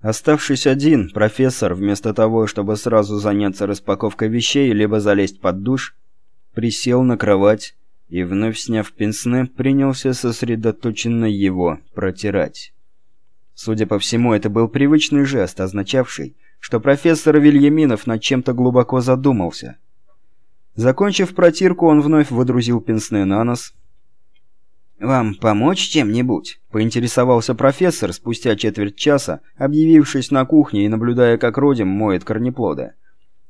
Оставшись один, профессор, вместо того, чтобы сразу заняться распаковкой вещей, либо залезть под душ, присел на кровать и, вновь сняв пенсне, принялся сосредоточенно его протирать. Судя по всему, это был привычный жест, означавший, что профессор Вильяминов над чем-то глубоко задумался. Закончив протирку, он вновь водрузил пенсне на нос. «Вам помочь чем-нибудь?» – поинтересовался профессор спустя четверть часа, объявившись на кухне и наблюдая, как Родим моет корнеплоды.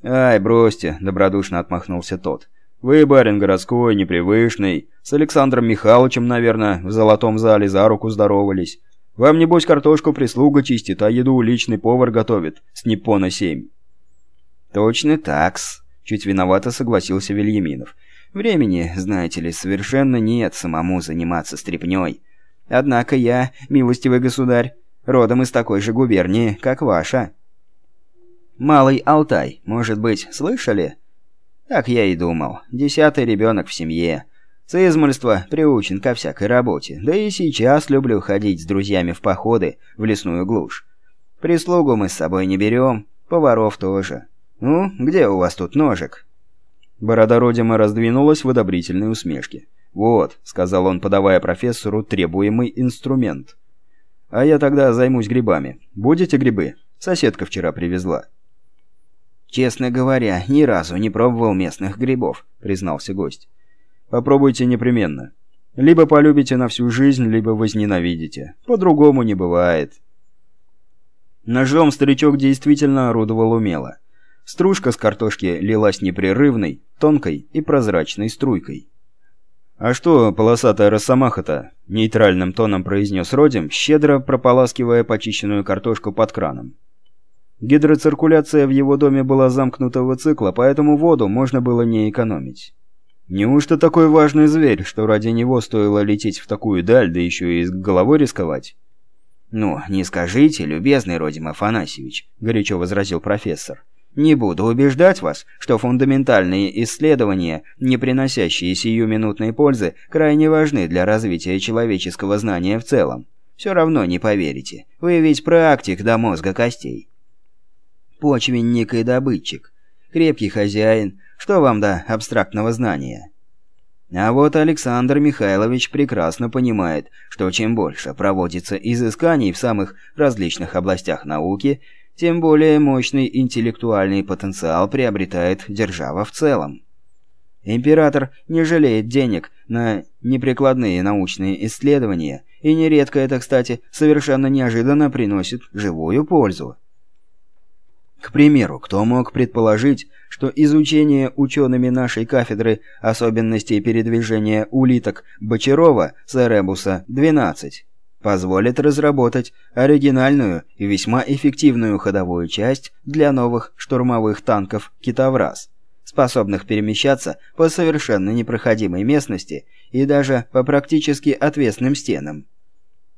«Ай, бросьте!» – добродушно отмахнулся тот. «Вы, барин городской, непривычный, с Александром Михайловичем, наверное, в золотом зале за руку здоровались. Вам, небось, картошку прислуга чистит, а еду личный повар готовит с Непона 7. «Точно такс», — чуть виновато согласился Вильяминов. «Времени, знаете ли, совершенно нет самому заниматься стряпнёй. Однако я, милостивый государь, родом из такой же губернии, как ваша». «Малый Алтай, может быть, слышали?» «Так я и думал. Десятый ребенок в семье». С измольства приучен ко всякой работе, да и сейчас люблю ходить с друзьями в походы в лесную глушь. Прислугу мы с собой не берем, поваров тоже. Ну, где у вас тут ножик?» Борода Родима раздвинулась в одобрительной усмешке. «Вот», — сказал он, подавая профессору требуемый инструмент. «А я тогда займусь грибами. Будете грибы? Соседка вчера привезла». «Честно говоря, ни разу не пробовал местных грибов», — признался гость. Попробуйте непременно. Либо полюбите на всю жизнь, либо возненавидите. По-другому не бывает. Ножом старичок действительно орудовал умело. Стружка с картошки лилась непрерывной, тонкой и прозрачной струйкой. «А что полосатая росомаха-то?» – нейтральным тоном произнес Родим, щедро прополаскивая почищенную картошку под краном. Гидроциркуляция в его доме была замкнутого цикла, поэтому воду можно было не экономить. Неужто такой важный зверь, что ради него стоило лететь в такую даль, да еще и с головой рисковать? «Ну, не скажите, любезный Родим Афанасьевич», — горячо возразил профессор. «Не буду убеждать вас, что фундаментальные исследования, не приносящие сиюминутной пользы, крайне важны для развития человеческого знания в целом. Все равно не поверите. Вы ведь практик до мозга костей. Почвенник и добытчик. Крепкий хозяин, что вам до абстрактного знания? А вот Александр Михайлович прекрасно понимает, что чем больше проводится изысканий в самых различных областях науки, тем более мощный интеллектуальный потенциал приобретает держава в целом. Император не жалеет денег на неприкладные научные исследования, и нередко это, кстати, совершенно неожиданно приносит живую пользу. К примеру, кто мог предположить, что изучение учеными нашей кафедры особенностей передвижения улиток Бочарова с Эребуса-12 позволит разработать оригинальную и весьма эффективную ходовую часть для новых штурмовых танков «Китовраз», способных перемещаться по совершенно непроходимой местности и даже по практически отвесным стенам.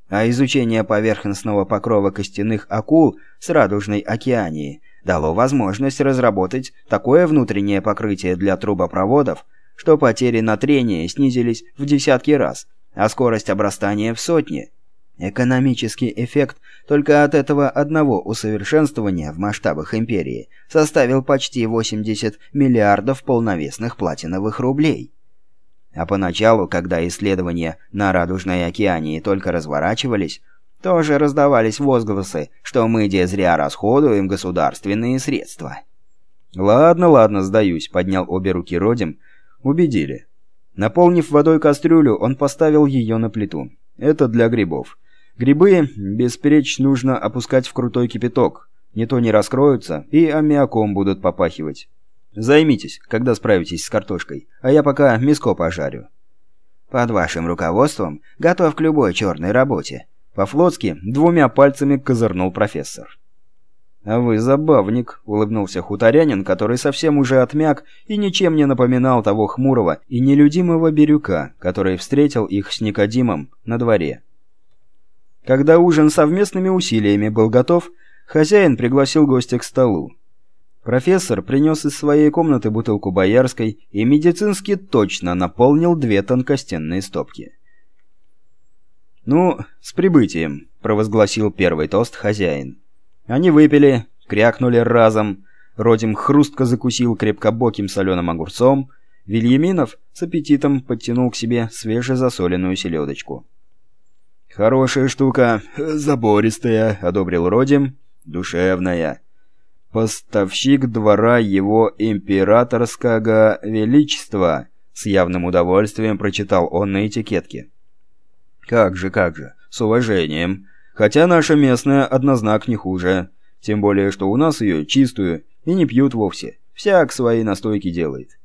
А изучение поверхностного покрова костяных акул с радужной океании – дало возможность разработать такое внутреннее покрытие для трубопроводов, что потери на трение снизились в десятки раз, а скорость обрастания в сотни. Экономический эффект только от этого одного усовершенствования в масштабах империи составил почти 80 миллиардов полновесных платиновых рублей. А поначалу, когда исследования на Радужной океании только разворачивались, тоже раздавались возгласы, что мы де зря расходуем государственные средства. «Ладно, ладно, сдаюсь», — поднял обе руки Родим. «Убедили». Наполнив водой кастрюлю, он поставил ее на плиту. «Это для грибов. Грибы, бесперечь, нужно опускать в крутой кипяток. Не то не раскроются и аммиаком будут попахивать. Займитесь, когда справитесь с картошкой, а я пока миско пожарю». «Под вашим руководством готов к любой черной работе», по-флотски двумя пальцами козырнул профессор. «А вы забавник», — улыбнулся хуторянин, который совсем уже отмяк и ничем не напоминал того хмурого и нелюдимого Бирюка, который встретил их с Никодимом на дворе. Когда ужин совместными усилиями был готов, хозяин пригласил гостя к столу. Профессор принес из своей комнаты бутылку боярской и медицински точно наполнил две тонкостенные стопки. «Ну, с прибытием», — провозгласил первый тост хозяин. Они выпили, крякнули разом. Родим хрустко закусил крепкобоким соленым огурцом. Вильяминов с аппетитом подтянул к себе свежезасоленную селедочку. «Хорошая штука, забористая», — одобрил Родим. «Душевная. Поставщик двора его императорского величества», — с явным удовольствием прочитал он на этикетке. «Как же, как же, с уважением. Хотя наша местная однознак не хуже. Тем более, что у нас ее чистую и не пьют вовсе. Всяк свои настойки делает.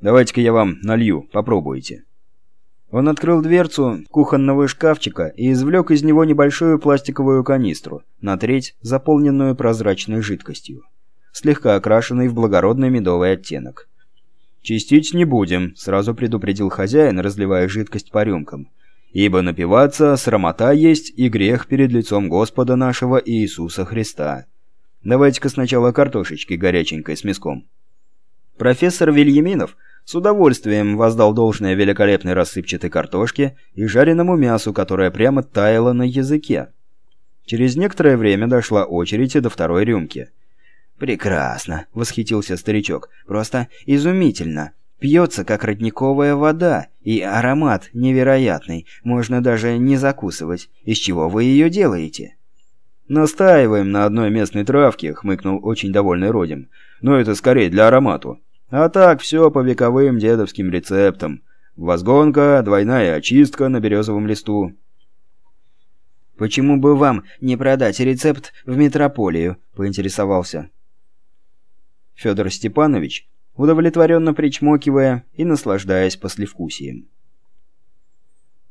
Давайте-ка я вам налью, попробуйте». Он открыл дверцу кухонного шкафчика и извлек из него небольшую пластиковую канистру, на треть заполненную прозрачной жидкостью, слегка окрашенной в благородный медовый оттенок. «Чистить не будем», — сразу предупредил хозяин, разливая жидкость по рюмкам. «Ибо напиваться срамота есть и грех перед лицом Господа нашего Иисуса Христа. Давайте-ка сначала картошечки горяченькой с мяском». Профессор Вильяминов с удовольствием воздал должное великолепной рассыпчатой картошке и жареному мясу, которое прямо таяло на языке. Через некоторое время дошла очередь и до второй рюмки. «Прекрасно!» — восхитился старичок. «Просто изумительно! Пьется, как родниковая вода, и аромат невероятный, можно даже не закусывать. Из чего вы ее делаете?» «Настаиваем на одной местной травке», — хмыкнул очень довольный Родим. «Но это скорее для аромату. А так все по вековым дедовским рецептам. Возгонка, двойная очистка на березовом листу. «Почему бы вам не продать рецепт в метрополию?» – поинтересовался. Федор Степанович, удовлетворенно причмокивая и наслаждаясь послевкусием.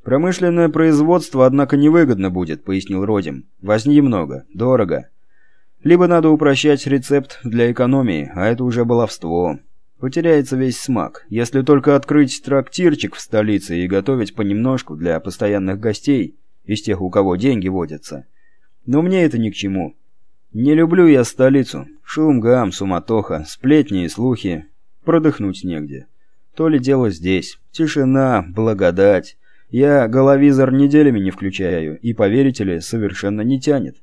«Промышленное производство, однако, невыгодно будет», — пояснил Родим. «Возни много, дорого. Либо надо упрощать рецепт для экономии, а это уже баловство. Потеряется весь смак. Если только открыть трактирчик в столице и готовить понемножку для постоянных гостей, из тех, у кого деньги водятся. Но мне это ни к чему. Не люблю я столицу. Шум, гам, суматоха, сплетни и слухи. Продохнуть негде. То ли дело здесь. Тишина, благодать. Я головизор неделями не включаю, и, поверите ли, совершенно не тянет.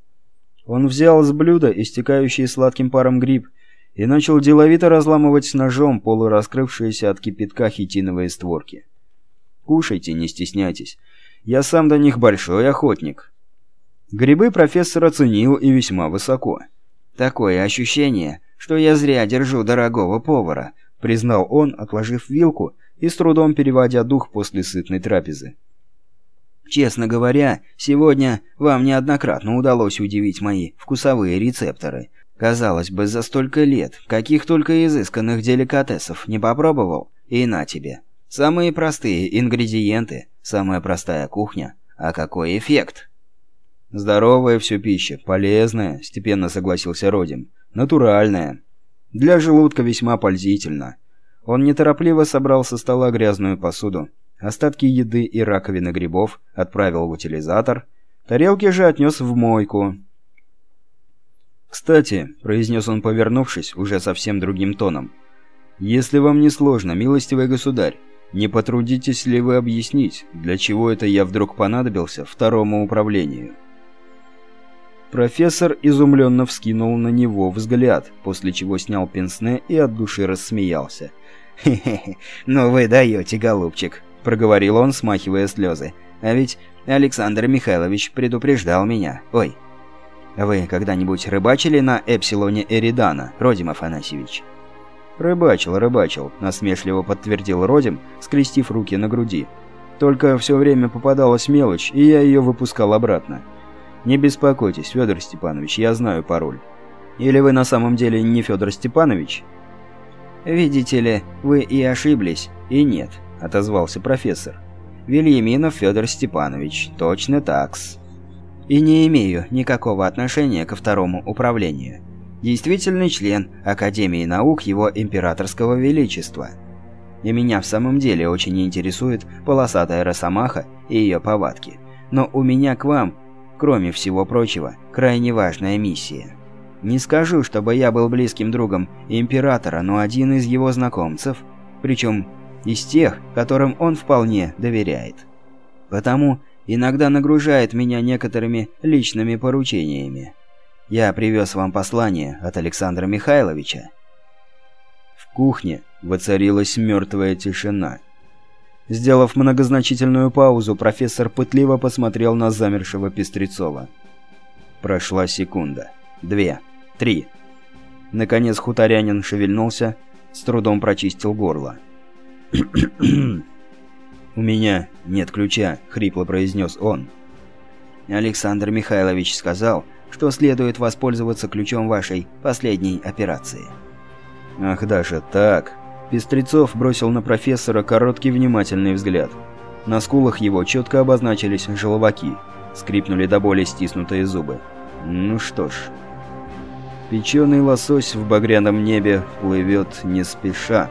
Он взял с блюда истекающий сладким паром гриб и начал деловито разламывать ножом полураскрывшиеся от кипятка хитиновые створки. «Кушайте, не стесняйтесь. Я сам до них большой охотник». Грибы профессор оценил и весьма высоко. «Такое ощущение, что я зря держу дорогого повара», признал он, отложив вилку и с трудом переводя дух после сытной трапезы. «Честно говоря, сегодня вам неоднократно удалось удивить мои вкусовые рецепторы». Казалось бы, за столько лет, каких только изысканных деликатесов не попробовал, и на тебе. Самые простые ингредиенты, самая простая кухня. А какой эффект? Здоровая все пища, полезная, степенно согласился Родим. Натуральная. Для желудка весьма пользительно. Он неторопливо собрал со стола грязную посуду. Остатки еды и раковины грибов отправил в утилизатор. Тарелки же отнес в мойку. «Кстати», — произнес он, повернувшись, уже совсем другим тоном, «если вам не сложно, милостивый государь, не потрудитесь ли вы объяснить, для чего это я вдруг понадобился второму управлению?» Профессор изумленно вскинул на него взгляд, после чего снял пенсне и от души рассмеялся. «Хе-хе, ну вы даете, голубчик», — проговорил он, смахивая слезы. «А ведь Александр Михайлович предупреждал меня. Ой, вы когда-нибудь рыбачили на Эпсилоне Эридана, Родим Афанасьевич?» «Рыбачил, рыбачил», — насмешливо подтвердил Родим, скрестив руки на груди. «Только все время попадалась мелочь, и я ее выпускал обратно. Не беспокойтесь, Федор Степанович, я знаю пароль. Или вы на самом деле не Федор Степанович?» «Видите ли, вы и ошиблись, и нет», — отозвался профессор. «Вильяминов Федор Степанович, точно такс» и не имею никакого отношения ко второму управлению. Действительный член Академии наук Его Императорского Величества. И меня в самом деле очень интересует полосатая росомаха и ее повадки. Но у меня к вам, кроме всего прочего, крайне важная миссия. Не скажу, чтобы я был близким другом Императора, но один из его знакомцев, причем из тех, которым он вполне доверяет. Потому иногда нагружает меня некоторыми личными поручениями. Я привез вам послание от Александра Михайловича». В кухне воцарилась мертвая тишина. Сделав многозначительную паузу, профессор пытливо посмотрел на замершего Пестрецова. Прошла секунда. Две. Три. Наконец хуторянин шевельнулся, с трудом прочистил горло. «У меня нет ключа», — хрипло произнес он. Александр Михайлович сказал, что следует воспользоваться ключом вашей последней операции. «Ах, даже так!» Пестрецов бросил на профессора короткий внимательный взгляд. На скулах его четко обозначились желваки, скрипнули до боли стиснутые зубы. Ну что ж... Печеный лосось в багряном небе плывет не спеша.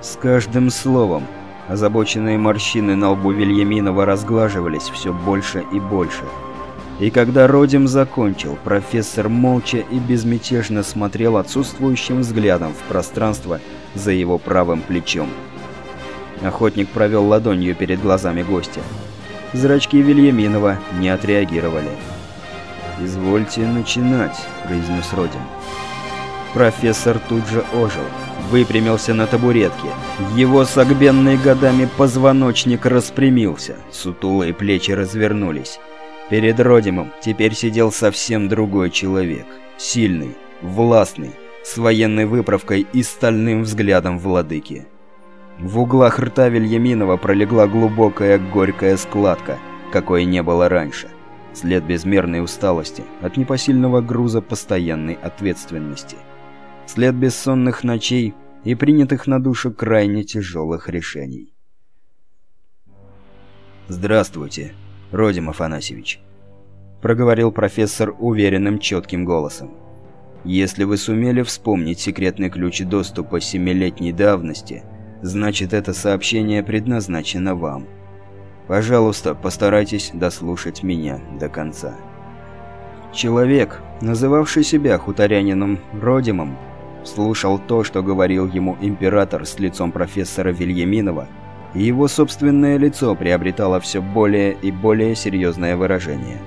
С каждым словом озабоченные морщины на лбу Вильяминова разглаживались все больше и больше. И когда Родим закончил, профессор молча и безмятежно смотрел отсутствующим взглядом в пространство за его правым плечом. Охотник провел ладонью перед глазами гостя. Зрачки Вильяминова не отреагировали. «Извольте начинать», — произнес Родин. Профессор тут же ожил, выпрямился на табуретке. Его согбенный годами позвоночник распрямился, сутулые плечи развернулись. Перед Родимом теперь сидел совсем другой человек. Сильный, властный, с военной выправкой и стальным взглядом владыки. В углах рта Вильяминова пролегла глубокая горькая складка, какой не было раньше. След безмерной усталости от непосильного груза постоянной ответственности. След бессонных ночей и принятых на душу крайне тяжелых решений. «Здравствуйте», Родим Афанасьевич», — проговорил профессор уверенным четким голосом. «Если вы сумели вспомнить секретный ключ доступа семилетней давности, значит это сообщение предназначено вам. Пожалуйста, постарайтесь дослушать меня до конца». Человек, называвший себя хуторянином Родимом, слушал то, что говорил ему император с лицом профессора Вильяминова, и его собственное лицо приобретало все более и более серьезное выражение.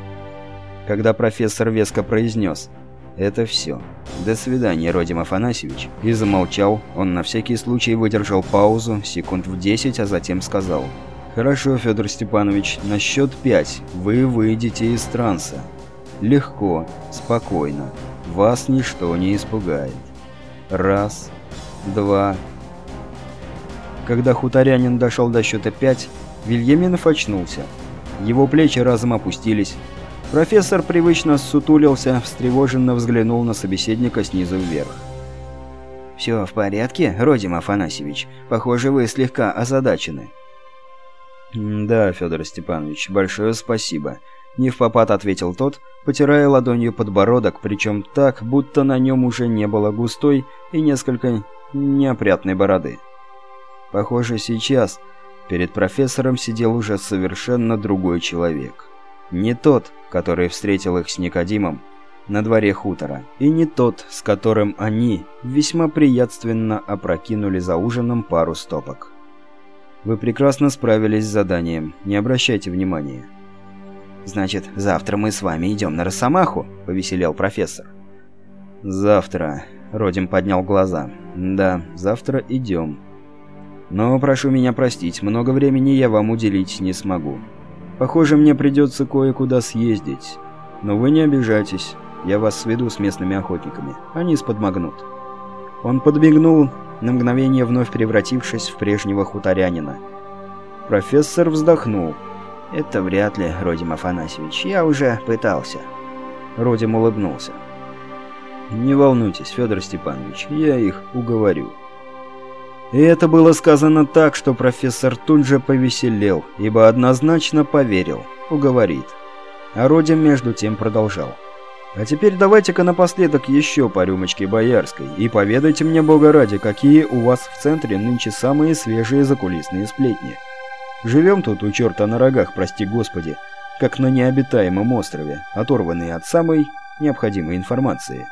Когда профессор веско произнес «Это все. До свидания, Родим Афанасьевич», и замолчал, он на всякий случай выдержал паузу, секунд в десять, а затем сказал «Хорошо, Федор Степанович, на счет пять вы выйдете из транса. Легко, спокойно. Вас ничто не испугает. Раз, два, когда хуторянин дошел до счета 5, Вильяминов очнулся. Его плечи разом опустились. Профессор привычно сутулился, встревоженно взглянул на собеседника снизу вверх. «Все в порядке, Родим Афанасьевич? Похоже, вы слегка озадачены». «Да, Федор Степанович, большое спасибо», — не в попад ответил тот, потирая ладонью подбородок, причем так, будто на нем уже не было густой и несколько неопрятной бороды. Похоже, сейчас перед профессором сидел уже совершенно другой человек. Не тот, который встретил их с Никодимом на дворе хутора, и не тот, с которым они весьма приятственно опрокинули за ужином пару стопок. Вы прекрасно справились с заданием, не обращайте внимания. «Значит, завтра мы с вами идем на Росомаху?» – повеселел профессор. «Завтра», – Родим поднял глаза. «Да, завтра идем». Но прошу меня простить, много времени я вам уделить не смогу. Похоже, мне придется кое-куда съездить. Но вы не обижайтесь, я вас сведу с местными охотниками. Они сподмогнут». Он подбегнул, на мгновение вновь превратившись в прежнего хуторянина. Профессор вздохнул. «Это вряд ли, Родим Афанасьевич, я уже пытался». Родим улыбнулся. «Не волнуйтесь, Федор Степанович, я их уговорю». И это было сказано так, что профессор тут же повеселел, ибо однозначно поверил, уговорит. А Родин между тем продолжал. «А теперь давайте-ка напоследок еще по рюмочке боярской и поведайте мне, бога ради, какие у вас в центре нынче самые свежие закулисные сплетни. Живем тут у черта на рогах, прости господи, как на необитаемом острове, оторванные от самой необходимой информации».